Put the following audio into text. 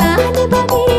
بعد بديل